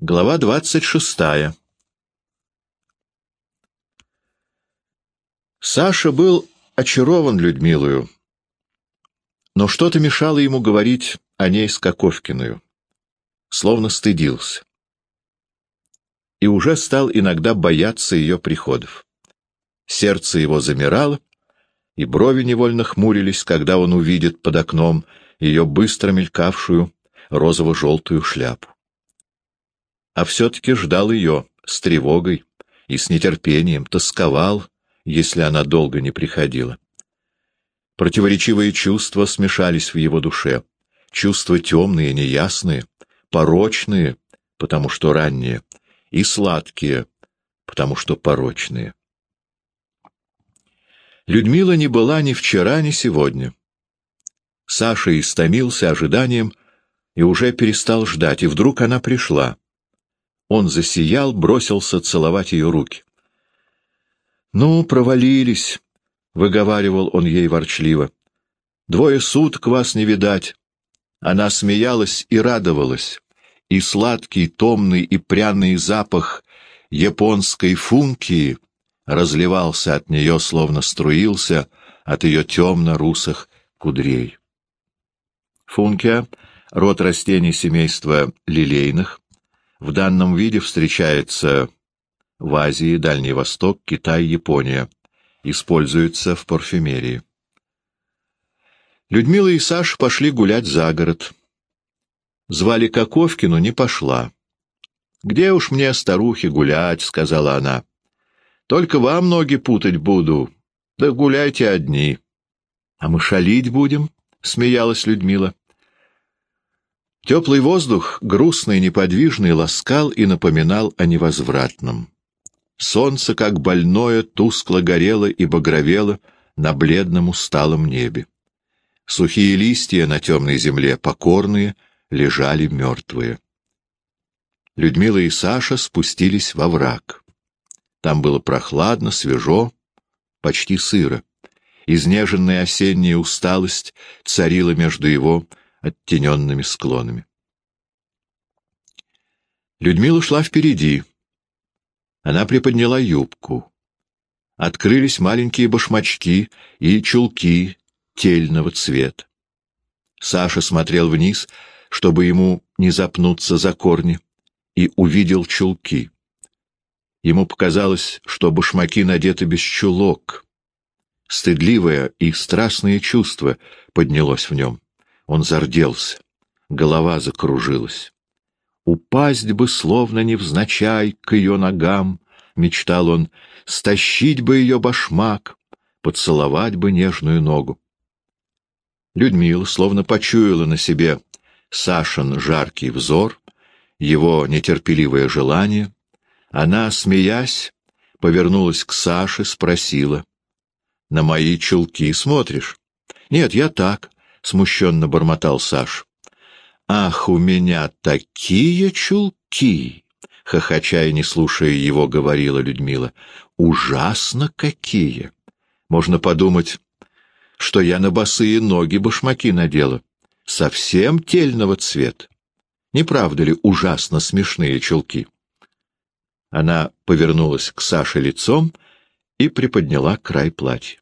Глава двадцать шестая. Саша был очарован Людмилою, но что-то мешало ему говорить о ней с Коковкиную, словно стыдился. И уже стал иногда бояться ее приходов. Сердце его замирало, и брови невольно хмурились, когда он увидит под окном ее быстро мелькавшую розово-желтую шляпу а все-таки ждал ее с тревогой и с нетерпением, тосковал, если она долго не приходила. Противоречивые чувства смешались в его душе, чувства темные, неясные, порочные, потому что ранние, и сладкие, потому что порочные. Людмила не была ни вчера, ни сегодня. Саша истомился ожиданием и уже перестал ждать, и вдруг она пришла. Он засиял, бросился целовать ее руки. «Ну, провалились», — выговаривал он ей ворчливо. «Двое суток вас не видать». Она смеялась и радовалась, и сладкий, томный и пряный запах японской функии разливался от нее, словно струился от ее темно-русых кудрей. Функия — род растений семейства лилейных, в данном виде встречается в Азии, Дальний Восток, Китай, Япония. Используется в парфюмерии. Людмила и Саша пошли гулять за город. Звали Коковкину, не пошла. «Где уж мне, старухи, гулять?» — сказала она. «Только вам ноги путать буду. Да гуляйте одни». «А мы шалить будем?» — смеялась Людмила. Теплый воздух, грустный, неподвижный, ласкал и напоминал о невозвратном. Солнце, как больное, тускло горело и багровело на бледном усталом небе. Сухие листья на темной земле, покорные, лежали мертвые. Людмила и Саша спустились во враг. Там было прохладно, свежо, почти сыро. Изнеженная осенняя усталость царила между его оттененными склонами. Людмила шла впереди. Она приподняла юбку. Открылись маленькие башмачки и чулки тельного цвета. Саша смотрел вниз, чтобы ему не запнуться за корни, и увидел чулки. Ему показалось, что башмаки надеты без чулок. Стыдливое и страстное чувство поднялось в нем. Он зарделся, голова закружилась. Упасть бы, словно невзначай, к ее ногам, — мечтал он, — стащить бы ее башмак, поцеловать бы нежную ногу. Людмила словно почуяла на себе Сашин жаркий взор, его нетерпеливое желание. Она, смеясь, повернулась к Саше, спросила. — На мои чулки смотришь? — Нет, я так, — смущенно бормотал Саш. «Ах, у меня такие чулки!» — хохоча и не слушая его, говорила Людмила. «Ужасно какие! Можно подумать, что я на босые ноги башмаки надела. Совсем тельного цвета. Не правда ли ужасно смешные чулки?» Она повернулась к Саше лицом и приподняла край платья.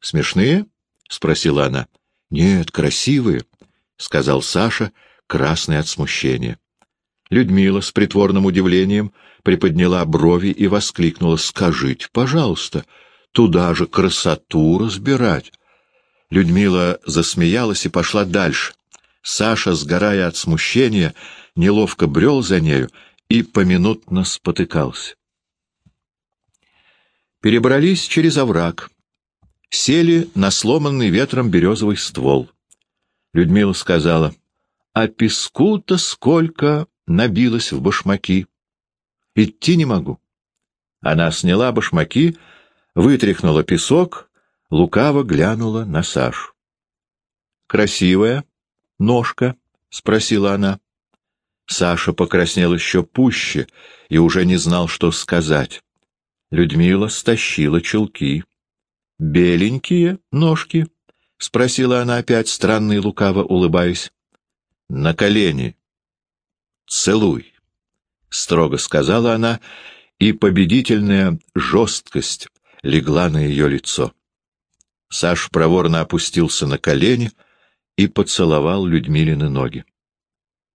«Смешные?» — спросила она. «Нет, красивые», — сказал Саша, красный от смущения. Людмила с притворным удивлением приподняла брови и воскликнула «Скажите, пожалуйста, туда же красоту разбирать». Людмила засмеялась и пошла дальше. Саша, сгорая от смущения, неловко брел за нею и поминутно спотыкался. Перебрались через овраг сели на сломанный ветром березовый ствол. Людмила сказала, «А песку-то сколько набилось в башмаки! Идти не могу». Она сняла башмаки, вытряхнула песок, лукаво глянула на Сашу. «Красивая ножка?» — спросила она. Саша покраснел еще пуще и уже не знал, что сказать. Людмила стащила чулки. «Беленькие ножки?» — спросила она опять, странно и лукаво улыбаясь. «На колени. Целуй», — строго сказала она, и победительная жесткость легла на ее лицо. Саш проворно опустился на колени и поцеловал Людмилины ноги.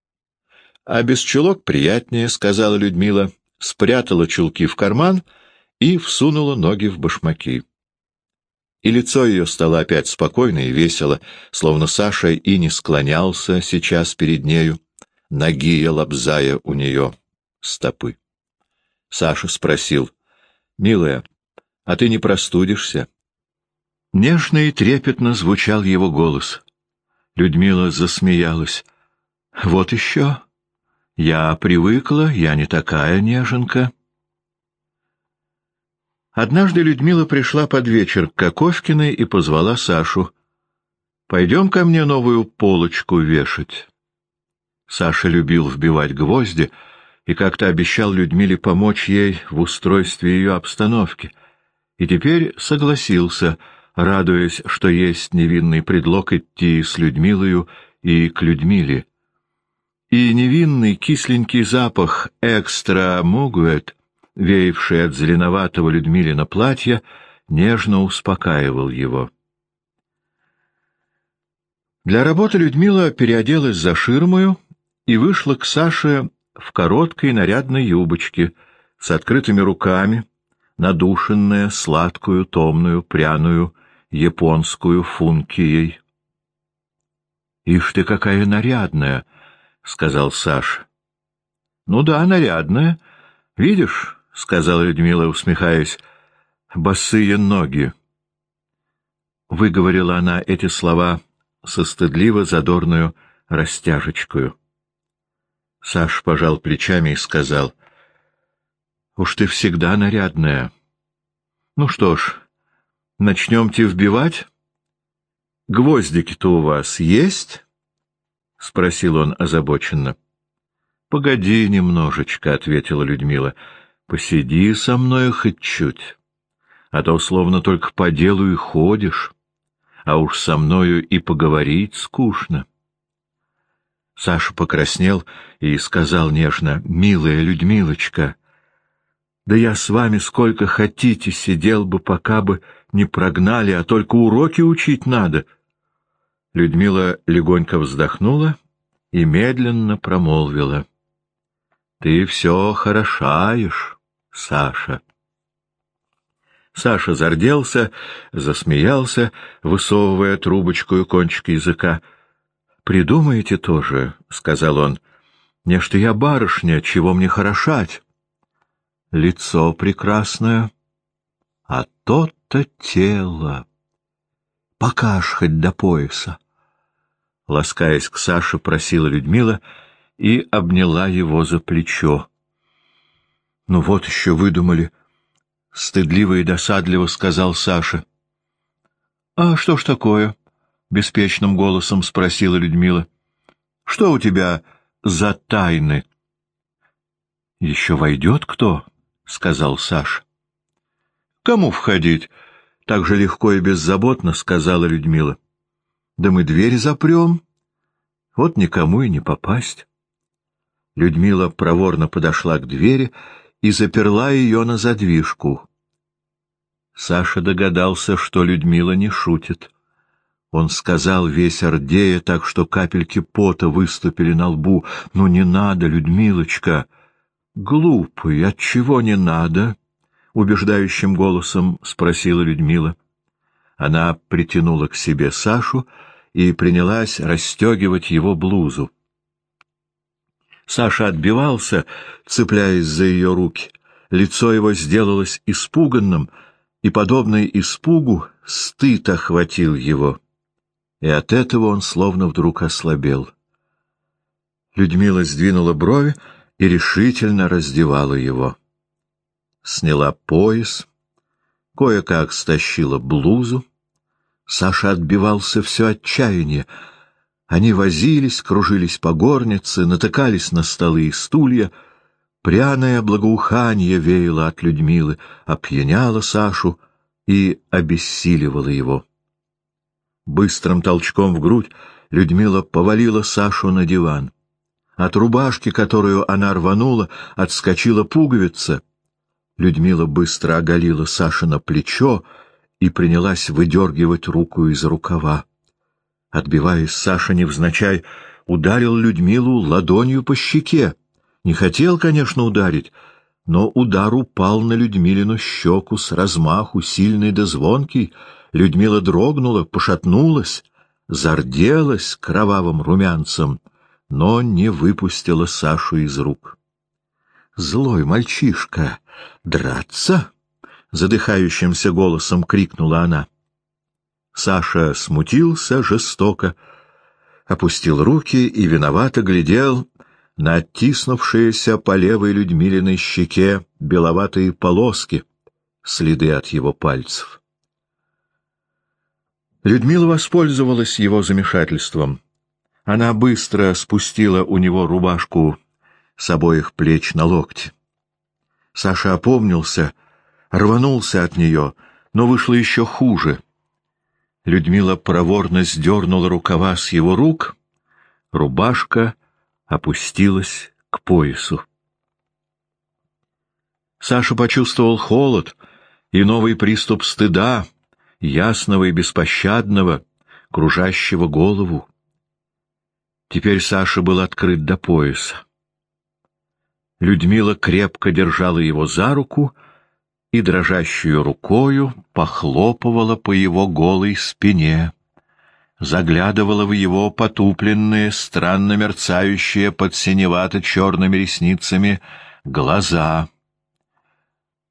— А без чулок приятнее, — сказала Людмила, спрятала чулки в карман и всунула ноги в башмаки. И лицо ее стало опять спокойно и весело, словно Саша и не склонялся сейчас перед нею, ноги лобзая у нее стопы. Саша спросил, «Милая, а ты не простудишься?» Нежно и трепетно звучал его голос. Людмила засмеялась. «Вот еще. Я привыкла, я не такая неженка». Однажды Людмила пришла под вечер к Коковкиной и позвала Сашу. «Пойдем ко мне новую полочку вешать». Саша любил вбивать гвозди и как-то обещал Людмиле помочь ей в устройстве ее обстановки. И теперь согласился, радуясь, что есть невинный предлог идти с Людмилою и к Людмиле. И невинный кисленький запах «экстра мугуэт», веявший от зеленоватого Людмилина платья, нежно успокаивал его. Для работы Людмила переоделась за ширмою, и вышла к Саше в короткой нарядной юбочке, с открытыми руками, надушенная, сладкую, томную, пряную, японскую функией. — Ишь ты, какая нарядная! — сказал Саша. — Ну да, нарядная. Видишь, — сказала Людмила, усмехаясь, — босые ноги. Выговорила она эти слова со стыдливо задорную растяжечкою. Саш пожал плечами и сказал, «Уж ты всегда нарядная. Ну что ж, начнемте вбивать? Гвоздики-то у вас есть?» — спросил он озабоченно. «Погоди немножечко», — ответила Людмила. «Посиди со мной хоть чуть, а то словно только по делу и ходишь, а уж со мною и поговорить скучно». Саша покраснел и сказал нежно, «Милая Людмилочка, да я с вами сколько хотите сидел бы, пока бы не прогнали, а только уроки учить надо». Людмила легонько вздохнула и медленно промолвила, «Ты все хорошаешь, Саша». Саша зарделся, засмеялся, высовывая трубочку и кончик языка. Придумаете тоже, — сказал он. — Не что я барышня, чего мне хорошать? Лицо прекрасное, а то-то тело. Покаж хоть до пояса. Ласкаясь к Саше, просила Людмила и обняла его за плечо. — Ну вот еще выдумали, — стыдливо и досадливо сказал Саша. — А что ж такое? —— беспечным голосом спросила Людмила. — Что у тебя за тайны? — Еще войдет кто? — сказал Саш. — Кому входить? — так же легко и беззаботно сказала Людмила. — Да мы дверь запрем. Вот никому и не попасть. Людмила проворно подошла к двери и заперла ее на задвижку. Саша догадался, что Людмила не шутит. Он сказал весь ордея, так что капельки пота выступили на лбу. «Ну не надо, Людмилочка!» «Глупый, отчего не надо?» — убеждающим голосом спросила Людмила. Она притянула к себе Сашу и принялась расстегивать его блузу. Саша отбивался, цепляясь за ее руки. Лицо его сделалось испуганным, и, подобный испугу, стыд охватил его и от этого он словно вдруг ослабел. Людмила сдвинула брови и решительно раздевала его. Сняла пояс, кое-как стащила блузу. Саша отбивался все отчаяние. Они возились, кружились по горнице, натыкались на столы и стулья. Пряное благоухание веяло от Людмилы, опьяняло Сашу и обессиливало его. Быстрым толчком в грудь Людмила повалила Сашу на диван. От рубашки, которую она рванула, отскочила пуговица. Людмила быстро оголила Сашина плечо и принялась выдергивать руку из рукава. Отбиваясь, Саша невзначай ударил Людмилу ладонью по щеке. Не хотел, конечно, ударить, но удар упал на Людмилину щеку с размаху, сильный да звонкий. Людмила дрогнула, пошатнулась, зарделась кровавым румянцем, но не выпустила Сашу из рук. «Злой мальчишка! Драться?» — задыхающимся голосом крикнула она. Саша смутился жестоко, опустил руки и виновато глядел на оттиснувшиеся по левой Людмилиной щеке беловатые полоски, следы от его пальцев. Людмила воспользовалась его замешательством. Она быстро спустила у него рубашку с обоих плеч на локти. Саша опомнился, рванулся от нее, но вышло еще хуже. Людмила проворно сдернула рукава с его рук, рубашка опустилась к поясу. Саша почувствовал холод и новый приступ стыда, ясного и беспощадного, кружащего голову. Теперь Саша был открыт до пояса. Людмила крепко держала его за руку и дрожащую рукою похлопывала по его голой спине заглядывала в его потупленные, странно мерцающие под синевато-черными ресницами глаза.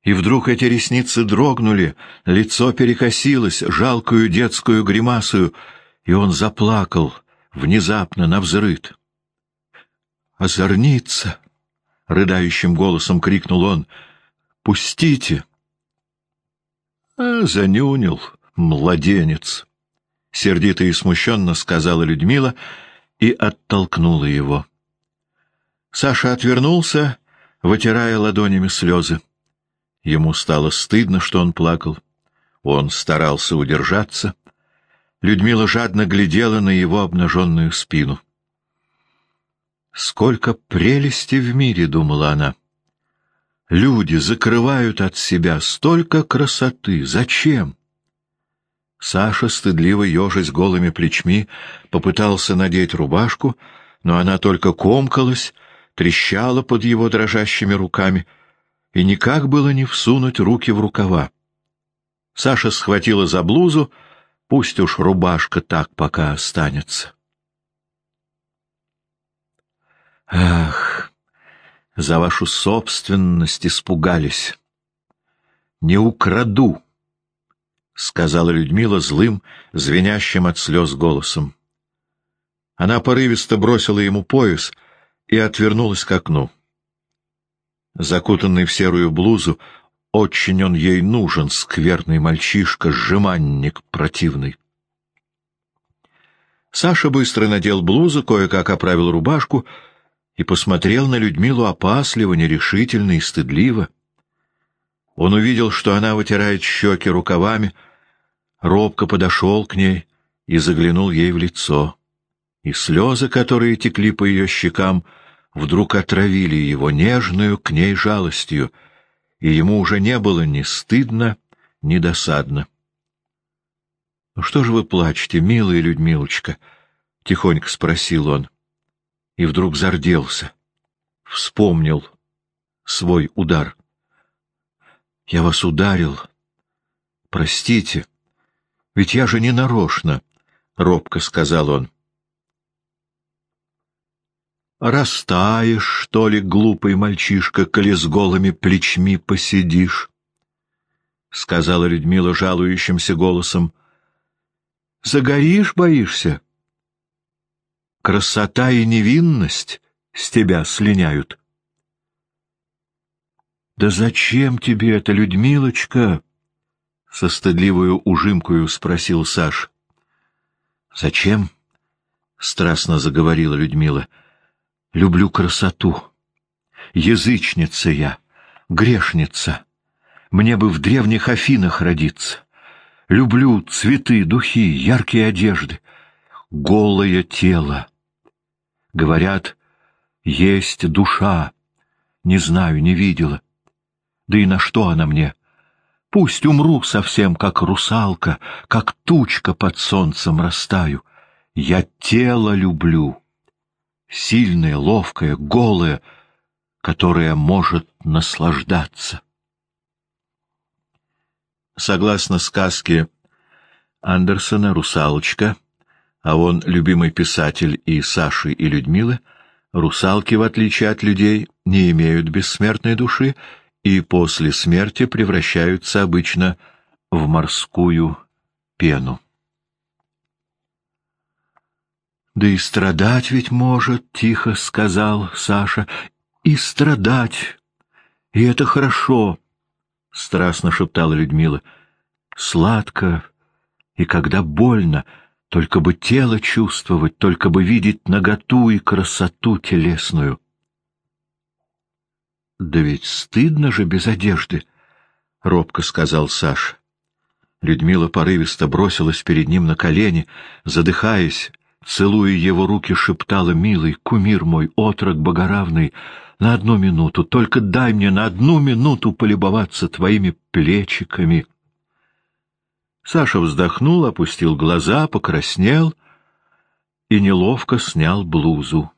И вдруг эти ресницы дрогнули, лицо перекосилось, жалкую детскую гримасую, и он заплакал, внезапно, навзрыд. «Озорница!» — рыдающим голосом крикнул он. «Пустите!» А, «Занюнил, младенец!» — сердито и смущенно сказала Людмила и оттолкнула его. Саша отвернулся, вытирая ладонями слезы. Ему стало стыдно, что он плакал. Он старался удержаться. Людмила жадно глядела на его обнаженную спину. «Сколько прелести в мире!» — думала она. «Люди закрывают от себя столько красоты. Зачем?» Саша, стыдливо ежась голыми плечми, попытался надеть рубашку, но она только комкалась, трещала под его дрожащими руками, и никак было не всунуть руки в рукава. Саша схватила за блузу, пусть уж рубашка так пока останется. Ах, за вашу собственность испугались. Не украду. — сказала Людмила злым, звенящим от слез голосом. Она порывисто бросила ему пояс и отвернулась к окну. Закутанный в серую блузу, очень он ей нужен, скверный мальчишка, сжиманник противный. Саша быстро надел блузу, кое-как оправил рубашку и посмотрел на Людмилу опасливо, нерешительно и стыдливо. Он увидел, что она вытирает щеки рукавами, — робко подошел к ней и заглянул ей в лицо. И слезы, которые текли по ее щекам, вдруг отравили его нежную к ней жалостью, и ему уже не было ни стыдно, ни досадно. — Ну что же вы плачете, милая Людмилочка? — тихонько спросил он. И вдруг зарделся. Вспомнил свой удар. — Я вас ударил. Простите. Ведь я же не нарочно, — робко сказал он. «Растаешь, что ли, глупый мальчишка, коли с голыми плечми посидишь?» — сказала Людмила жалующимся голосом. «Загоришь, боишься? Красота и невинность с тебя слиняют». «Да зачем тебе это, Людмилочка?» — со стыдливую ужимкою спросил Саш. «Зачем?» — страстно заговорила Людмила. «Люблю красоту. Язычница я, грешница. Мне бы в древних Афинах родиться. Люблю цветы, духи, яркие одежды, голое тело. Говорят, Есть душа. Не знаю, не видела. Да и на что она мне? Пусть умру совсем, как русалка, как тучка под солнцем растаю. Я тело люблю. Сильное, ловкое, голое, которое может наслаждаться. Согласно сказке Андерсона «Русалочка», а он любимый писатель и Саши, и Людмилы, русалки, в отличие от людей, не имеют бессмертной души и после смерти превращаются обычно в морскую пену. «Да и страдать ведь может», — тихо сказал Саша, — «и страдать, и это хорошо», — страстно шептала Людмила. «Сладко, и когда больно, только бы тело чувствовать, только бы видеть наготу и красоту телесную». «Да ведь стыдно же без одежды», — робко сказал Саша. Людмила порывисто бросилась перед ним на колени, задыхаясь, целуя его руки, шептала, «Милый, кумир мой, отрок богоравный, на одну минуту, только дай мне на одну минуту полюбоваться твоими плечиками». Саша вздохнул, опустил глаза, покраснел и неловко снял блузу.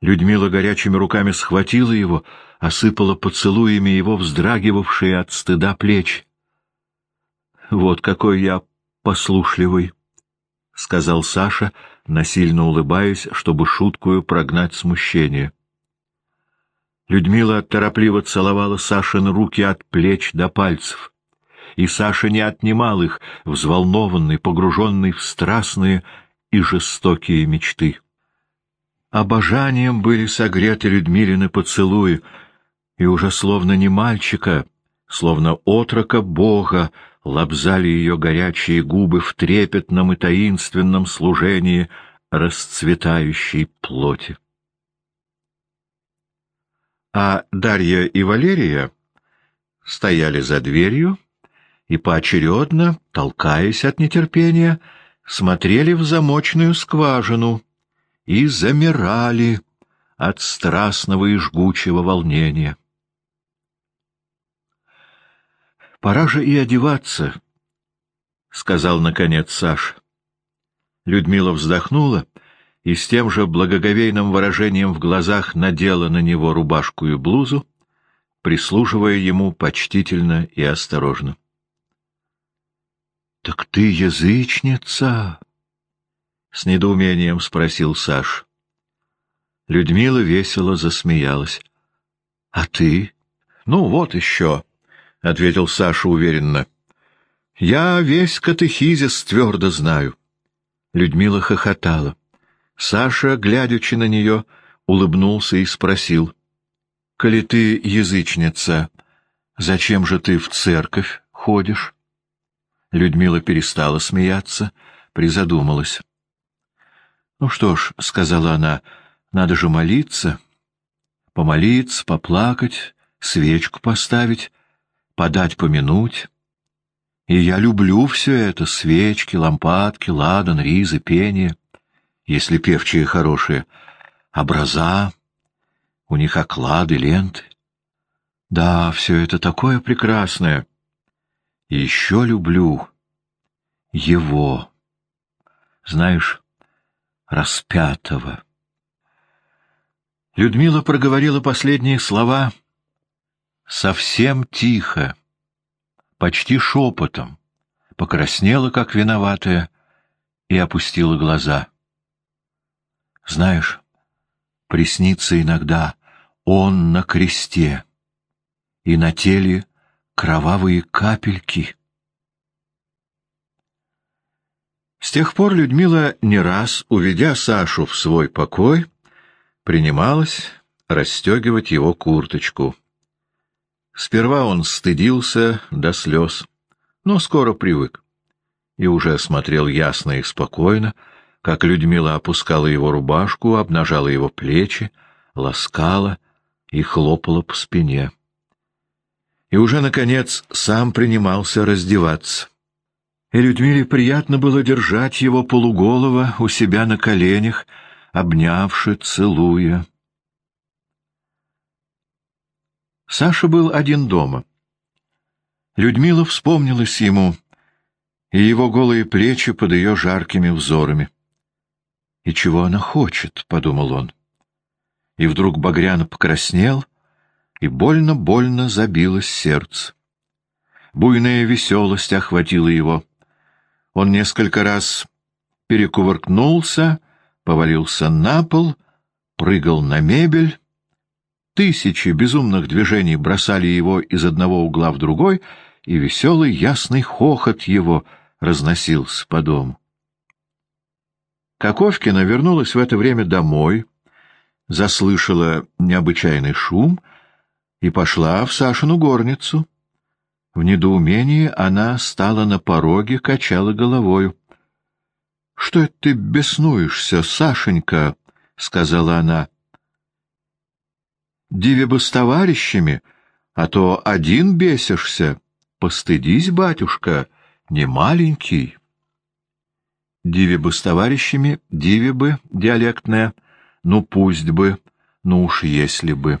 Людмила горячими руками схватила его, осыпала поцелуями его вздрагивавшие от стыда плечи. «Вот какой я послушливый!» — сказал Саша, насильно улыбаясь, чтобы шуткую прогнать смущение. Людмила торопливо целовала Сашин руки от плеч до пальцев, и Саша не отнимал их, взволнованный, погруженный в страстные и жестокие мечты. Обожанием были согреты Людмилины поцелуи, и уже словно не мальчика, словно отрока Бога, лобзали ее горячие губы в трепетном и таинственном служении расцветающей плоти. А Дарья и Валерия стояли за дверью и поочередно, толкаясь от нетерпения, смотрели в замочную скважину и замирали от страстного и жгучего волнения. Пора же и одеваться, — сказал, наконец, Саш. Людмила вздохнула и с тем же благоговейным выражением в глазах надела на него рубашку и блузу, прислуживая ему почтительно и осторожно. — Так ты язычница? — с недоумением спросил Саш. Людмила весело засмеялась. — А ты? — Ну, вот еще. — ответил Саша уверенно. — Я весь катехизис твердо знаю. Людмила хохотала. Саша, глядячи на нее, улыбнулся и спросил. — Коли ты язычница, зачем же ты в церковь ходишь? Людмила перестала смеяться, призадумалась. — Ну что ж, — сказала она, — надо же молиться. Помолиться, поплакать, свечку поставить подать помянуть. И я люблю все это — свечки, лампадки, ладан, ризы, пение, если певчие хорошие, образа, у них оклады, ленты. Да, все это такое прекрасное. Еще люблю его, знаешь, распятого. Людмила проговорила последние слова — совсем тихо, почти шепотом, покраснела, как виноватая, и опустила глаза. Знаешь, приснится иногда он на кресте, и на теле кровавые капельки. С тех пор Людмила не раз, уведя Сашу в свой покой, принималась расстегивать его курточку. Сперва он стыдился до слез, но скоро привык и уже смотрел ясно и спокойно, как Людмила опускала его рубашку, обнажала его плечи, ласкала и хлопала по спине и уже, наконец, сам принимался раздеваться. И Людмиле приятно было держать его полуголого у себя на коленях, обнявши, целуя. Саша был один дома. Людмила вспомнилась ему, и его голые плечи под ее жаркими взорами. «И чего она хочет?» — подумал он. И вдруг Багрян покраснел — и больно-больно забилось сердце. Буйная веселость охватила его. Он несколько раз перекувыркнулся, повалился на пол, прыгал на мебель. Тысячи безумных движений бросали его из одного угла в другой, и веселый ясный хохот его разносился по дому. Коковкина вернулась в это время домой, заслышала необычайный шум и пошла в Сашину горницу. В недоумении она стала на пороге, качала головою. — Что это ты беснуешься, Сашенька? — сказала она. — Диве бы с товарищами, а то один бесишься. Постыдись, батюшка, не маленький. Диве бы с товарищами, диве бы, диалектная, ну пусть бы, ну уж если бы.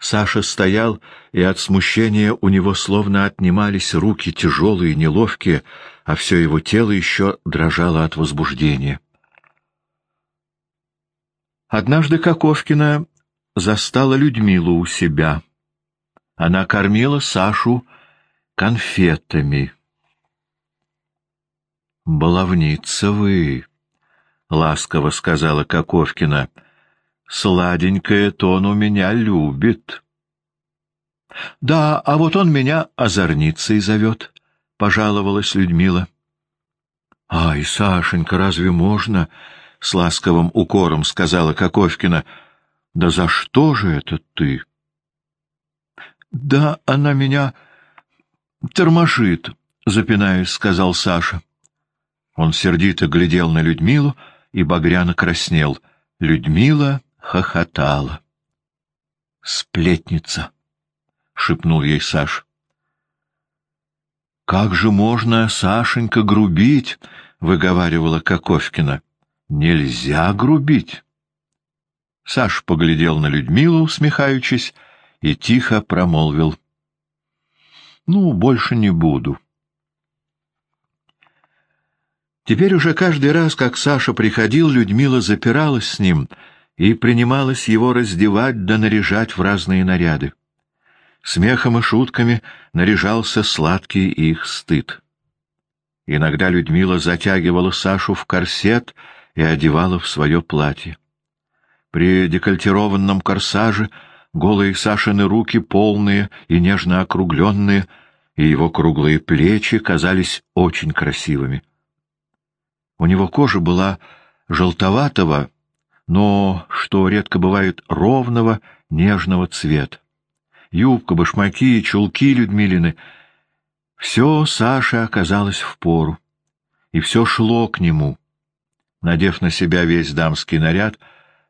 Саша стоял, и от смущения у него словно отнимались руки тяжелые, неловкие, а все его тело еще дрожало от возбуждения. Однажды Коковкина застала Людмилу у себя. Она кормила Сашу конфетами. «Баловница вы!» — ласково сказала Коковкина — Сладенькое-то он у меня любит. — Да, а вот он меня озорницей зовет, — пожаловалась Людмила. — Ай, Сашенька, разве можно? — с ласковым укором сказала Коковкина. — Да за что же это ты? — Да она меня тормошит, — запинаясь, сказал Саша. Он сердито глядел на Людмилу и багряно краснел. Людмила хохотала. «Сплетница!» — шепнул ей Саш. «Как же можно, Сашенька, грубить?» — выговаривала Коковкина. «Нельзя грубить!» Саш поглядел на Людмилу, усмехаючись, и тихо промолвил. «Ну, больше не буду». Теперь уже каждый раз, как Саша приходил, Людмила запиралась с ним — и принималась его раздевать да наряжать в разные наряды. Смехом и шутками наряжался сладкий их стыд. Иногда Людмила затягивала Сашу в корсет и одевала в свое платье. При декольтированном корсаже голые Сашины руки полные и нежно округленные, и его круглые плечи казались очень красивыми. У него кожа была желтоватого, но, что редко бывает, ровного, нежного цвета. Юбка, башмаки чулки Людмилины — все Саше оказалось в пору, и все шло к нему. Надев на себя весь дамский наряд,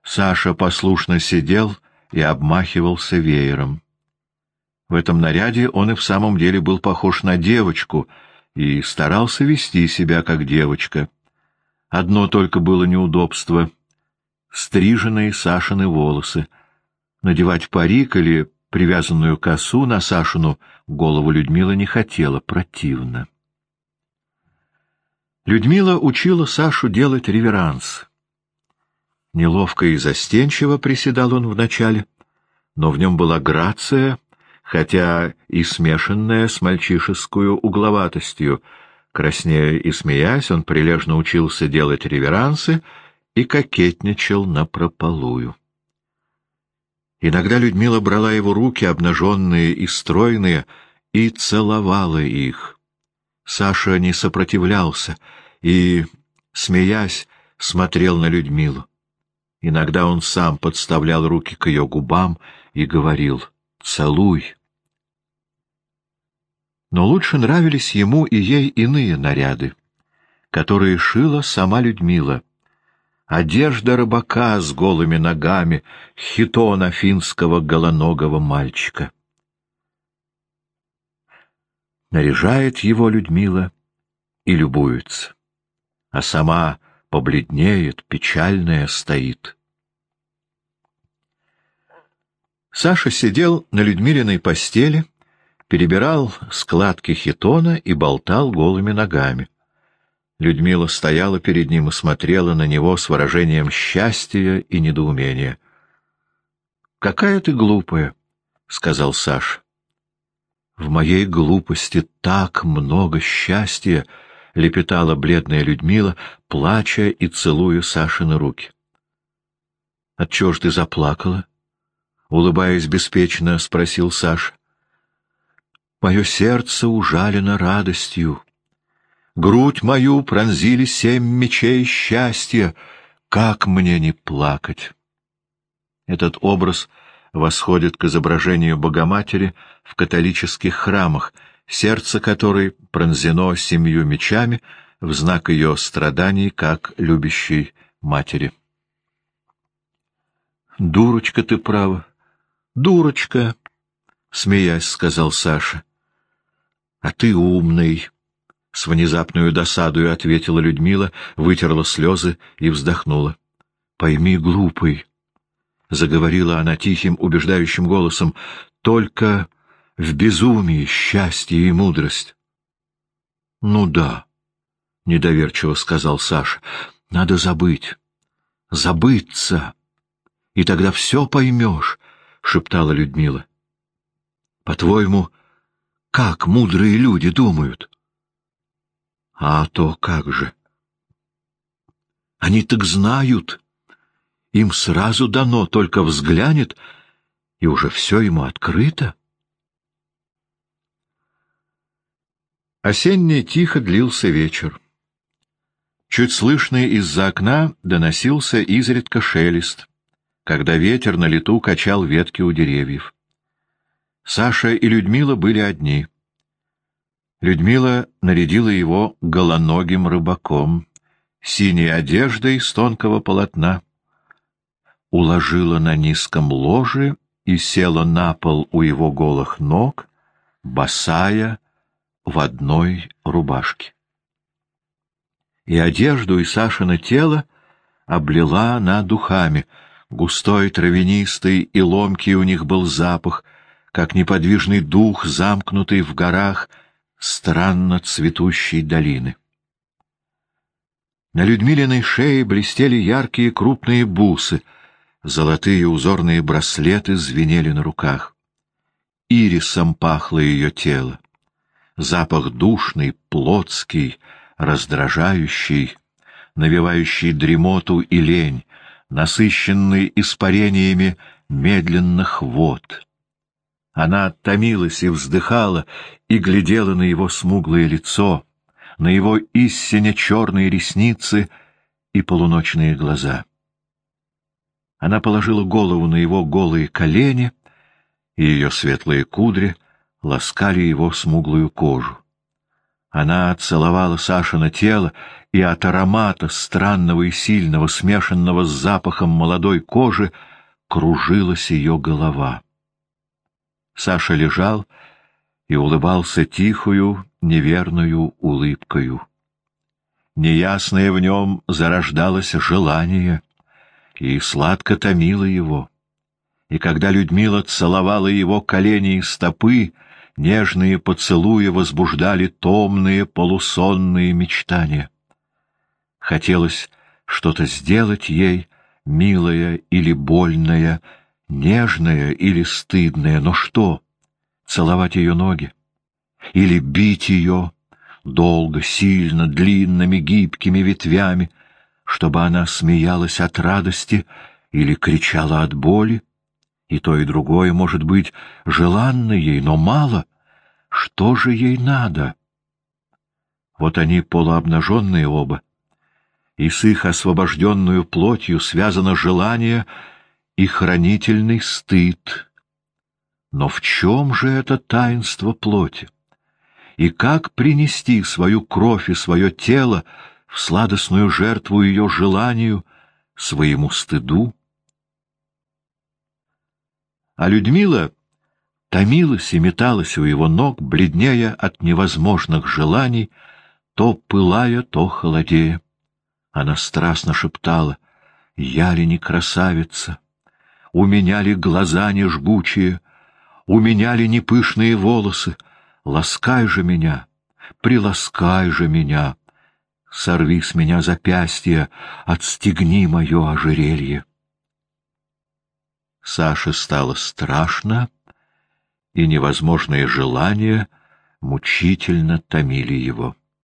Саша послушно сидел и обмахивался веером. В этом наряде он и в самом деле был похож на девочку и старался вести себя как девочка. Одно только было неудобство — стриженные Сашины волосы. Надевать парик или привязанную косу на Сашину голову Людмила не хотела, противно. Людмила учила Сашу делать реверанс. Неловко и застенчиво приседал он вначале, но в нем была грация, хотя и смешанная с мальчишескую угловатостью. Краснея и смеясь, он прилежно учился делать реверансы — и кокетничал напропалую. Иногда Людмила брала его руки, обнаженные и стройные, и целовала их. Саша не сопротивлялся и, смеясь, смотрел на Людмилу. Иногда он сам подставлял руки к ее губам и говорил «Целуй». Но лучше нравились ему и ей иные наряды, которые шила сама Людмила — одежда рыбака с голыми ногами, хитон афинского голоногого мальчика. Наряжает его Людмила и любуется, а сама побледнеет, печальная стоит. Саша сидел на Людмилиной постели, перебирал складки хитона и болтал голыми ногами. Людмила стояла перед ним и смотрела на него с выражением счастья и недоумения. — Какая ты глупая, — сказал Саш. — В моей глупости так много счастья, — лепетала бледная Людмила, плача и целуя Сашины руки. — Отчего ж ты заплакала? — улыбаясь беспечно, спросил Саш. — Мое сердце ужалено радостью. Грудь мою пронзили семь мечей счастья. Как мне не плакать? Этот образ восходит к изображению Богоматери в католических храмах, сердце которой пронзено семью мечами в знак ее страданий, как любящей матери. «Дурочка ты права, дурочка!» — смеясь, сказал Саша. «А ты умный!» — с внезапную досадою ответила Людмила, вытерла слезы и вздохнула. — Пойми, глупый, — заговорила она тихим, убеждающим голосом, — только в безумии счастье и мудрость. — Ну да, — недоверчиво сказал Саша, — надо забыть, забыться, и тогда все поймешь, — шептала Людмила. — По-твоему, как мудрые люди думают? — а то как же? Они так знают. Им сразу дано, только взглянет, и уже все ему открыто. Осенний тихо длился вечер. Чуть слышный из-за окна доносился изредка шелест, когда ветер на лету качал ветки у деревьев. Саша и Людмила были одни — Людмила нарядила его голоногим рыбаком, синей одеждой с тонкого полотна, уложила на низком ложе и села на пол у его голых ног, босая в одной рубашке. И одежду, и Сашино тело облила она духами, густой, травянистый и ломкий у них был запах, как неподвижный дух, замкнутый в горах — странно цветущей долины. На Людмилиной шее блестели яркие крупные бусы, золотые узорные браслеты звенели на руках. Ирисом пахло ее тело. Запах душный, плотский, раздражающий, навевающий дремоту и лень, насыщенный испарениями медленных вод. Она томилась и вздыхала, и глядела на его смуглое лицо, на его истинно черные ресницы и полуночные глаза. Она положила голову на его голые колени, и ее светлые кудри ласкали его смуглую кожу. Она целовала Сашино тело, и от аромата, странного и сильного, смешанного с запахом молодой кожи, кружилась ее голова. Саша лежал и улыбался тихую, неверную улыбкою. Неясное в нем зарождалось желание, и сладко томило его. И когда Людмила целовала его колени и стопы, нежные поцелуи возбуждали томные полусонные мечтания. Хотелось что-то сделать ей, милое или больное, нежное или стыдное, но что? Целовать ее ноги? Или бить ее долго, сильно, длинными, гибкими ветвями, чтобы она смеялась от радости или кричала от боли? И то, и другое, может быть, желанно ей, но мало. Что же ей надо? Вот они полуобнаженные оба, и с их освобожденную плотью связано желание — и хранительный стыд. Но в чем же это таинство плоти? И как принести свою кровь и свое тело в сладостную жертву ее желанию, своему стыду? А Людмила томилась и металась у его ног, бледнея от невозможных желаний, то пылая, то холодея. Она страстно шептала, «Я ли не красавица?» У меня ли глаза не жгучие? У меня ли не пышные волосы? Ласкай же меня, приласкай же меня. Сорви с меня запястье, отстегни мое ожерелье. Саше стало страшно, и невозможные желания мучительно томили его.